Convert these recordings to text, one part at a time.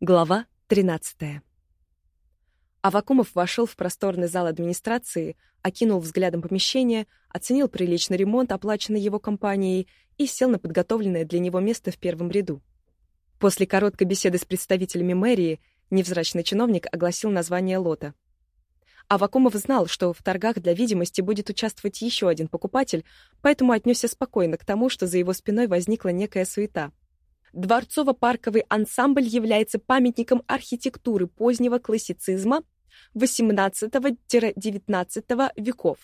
Глава 13. Авакумов вошел в просторный зал администрации, окинул взглядом помещение, оценил приличный ремонт, оплаченный его компанией, и сел на подготовленное для него место в первом ряду. После короткой беседы с представителями мэрии невзрачный чиновник огласил название лота. Авакумов знал, что в торгах для видимости будет участвовать еще один покупатель, поэтому отнесся спокойно к тому, что за его спиной возникла некая суета — Дворцово-парковый ансамбль является памятником архитектуры позднего классицизма XVIII-XIX веков.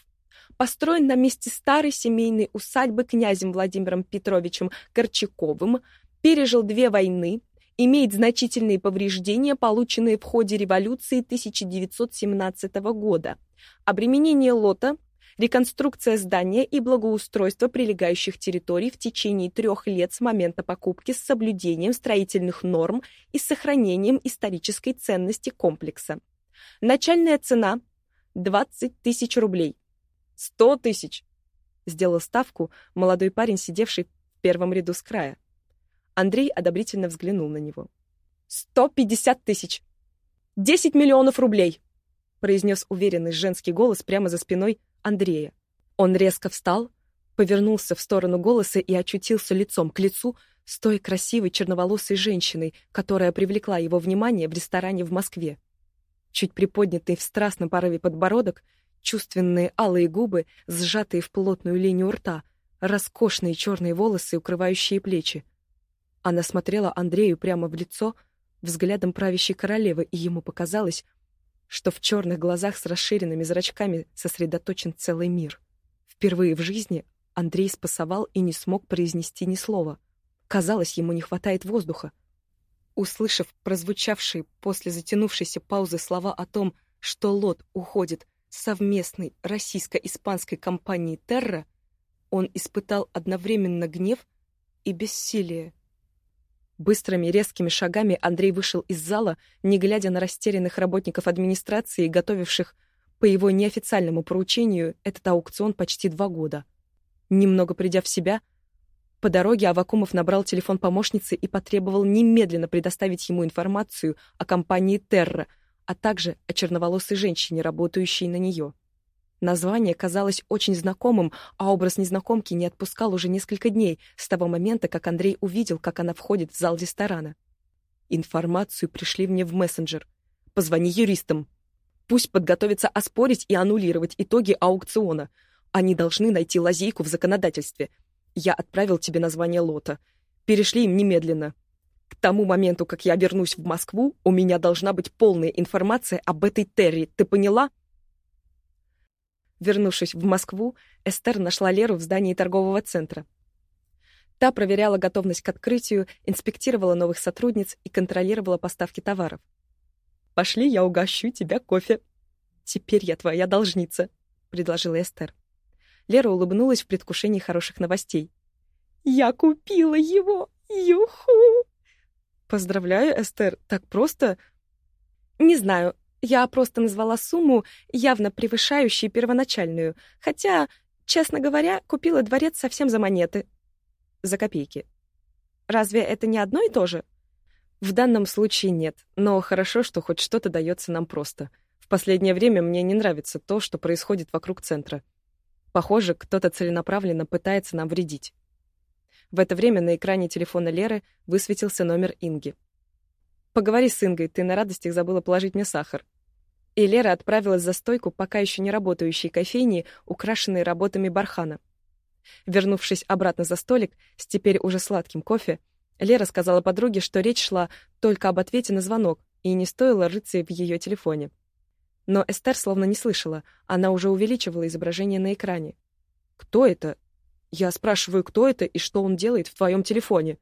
Построен на месте старой семейной усадьбы князем Владимиром Петровичем Корчаковым, пережил две войны, имеет значительные повреждения, полученные в ходе революции 1917 года. Обременение лота реконструкция здания и благоустройство прилегающих территорий в течение трех лет с момента покупки с соблюдением строительных норм и сохранением исторической ценности комплекса. Начальная цена – 20 тысяч рублей. 100 тысяч! Сделал ставку молодой парень, сидевший в первом ряду с края. Андрей одобрительно взглянул на него. «Сто пятьдесят тысяч! Десять миллионов рублей!» произнес уверенный женский голос прямо за спиной Андрея. Он резко встал, повернулся в сторону голоса и очутился лицом к лицу с той красивой черноволосой женщиной, которая привлекла его внимание в ресторане в Москве. Чуть приподнятый в страстном порыве подбородок, чувственные алые губы, сжатые в плотную линию рта, роскошные черные волосы, укрывающие плечи. Она смотрела Андрею прямо в лицо, взглядом правящей королевы, и ему показалось, что в черных глазах с расширенными зрачками сосредоточен целый мир. Впервые в жизни Андрей спасовал и не смог произнести ни слова. Казалось, ему не хватает воздуха. Услышав прозвучавшие после затянувшейся паузы слова о том, что Лот уходит совместной российско-испанской компании «Терра», он испытал одновременно гнев и бессилие. Быстрыми резкими шагами Андрей вышел из зала, не глядя на растерянных работников администрации, готовивших по его неофициальному поручению этот аукцион почти два года. Немного придя в себя, по дороге Авакумов набрал телефон помощницы и потребовал немедленно предоставить ему информацию о компании «Терра», а также о черноволосой женщине, работающей на нее. Название казалось очень знакомым, а образ незнакомки не отпускал уже несколько дней с того момента, как Андрей увидел, как она входит в зал ресторана. Информацию пришли мне в мессенджер. Позвони юристам. Пусть подготовятся оспорить и аннулировать итоги аукциона. Они должны найти лазейку в законодательстве. Я отправил тебе название лота. Перешли им немедленно. К тому моменту, как я вернусь в Москву, у меня должна быть полная информация об этой Терри. Ты поняла? Вернувшись в Москву, Эстер нашла Леру в здании торгового центра. Та проверяла готовность к открытию, инспектировала новых сотрудниц и контролировала поставки товаров. «Пошли, я угощу тебя кофе». «Теперь я твоя должница», — предложила Эстер. Лера улыбнулась в предвкушении хороших новостей. «Я купила его! Юху!» «Поздравляю, Эстер, так просто...» «Не знаю, я просто назвала сумму, явно превышающую первоначальную, хотя, честно говоря, купила дворец совсем за монеты. За копейки. Разве это не одно и то же? В данном случае нет, но хорошо, что хоть что-то дается нам просто. В последнее время мне не нравится то, что происходит вокруг центра. Похоже, кто-то целенаправленно пытается нам вредить. В это время на экране телефона Леры высветился номер Инги. «Поговори с Ингой, ты на радостях забыла положить мне сахар», и Лера отправилась за стойку пока еще не работающей кофейни, украшенной работами бархана. Вернувшись обратно за столик с теперь уже сладким кофе, Лера сказала подруге, что речь шла только об ответе на звонок, и не стоило рыться в ее телефоне. Но Эстер словно не слышала, она уже увеличивала изображение на экране. «Кто это?» «Я спрашиваю, кто это и что он делает в твоем телефоне?»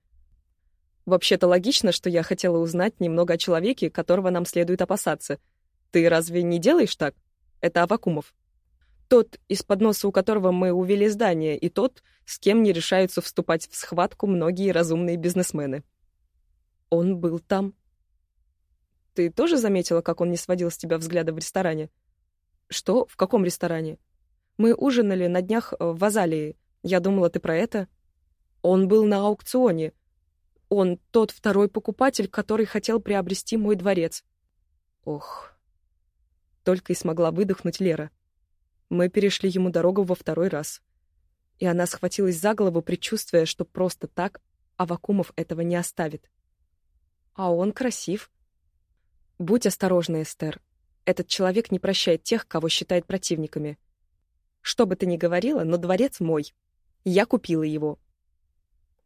«Вообще-то логично, что я хотела узнать немного о человеке, которого нам следует опасаться», ты разве не делаешь так? Это Авакумов. Тот, из-под носа у которого мы увели здание, и тот, с кем не решаются вступать в схватку многие разумные бизнесмены. Он был там. Ты тоже заметила, как он не сводил с тебя взгляда в ресторане? Что? В каком ресторане? Мы ужинали на днях в Азалии. Я думала, ты про это. Он был на аукционе. Он тот второй покупатель, который хотел приобрести мой дворец. Ох. Только и смогла выдохнуть Лера. Мы перешли ему дорогу во второй раз. И она схватилась за голову, предчувствуя, что просто так Авакумов этого не оставит. А он красив. Будь осторожна, Эстер. Этот человек не прощает тех, кого считает противниками. Что бы ты ни говорила, но дворец мой. Я купила его.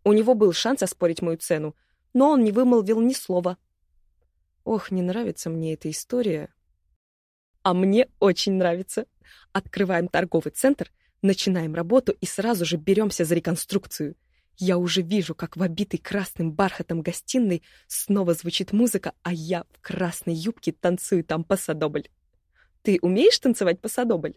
У него был шанс оспорить мою цену, но он не вымолвил ни слова. Ох, не нравится мне эта история. А мне очень нравится. Открываем торговый центр, начинаем работу и сразу же беремся за реконструкцию. Я уже вижу, как в обитой красным бархатом гостиной снова звучит музыка, а я в красной юбке танцую там пасадобль. Ты умеешь танцевать пасадобль?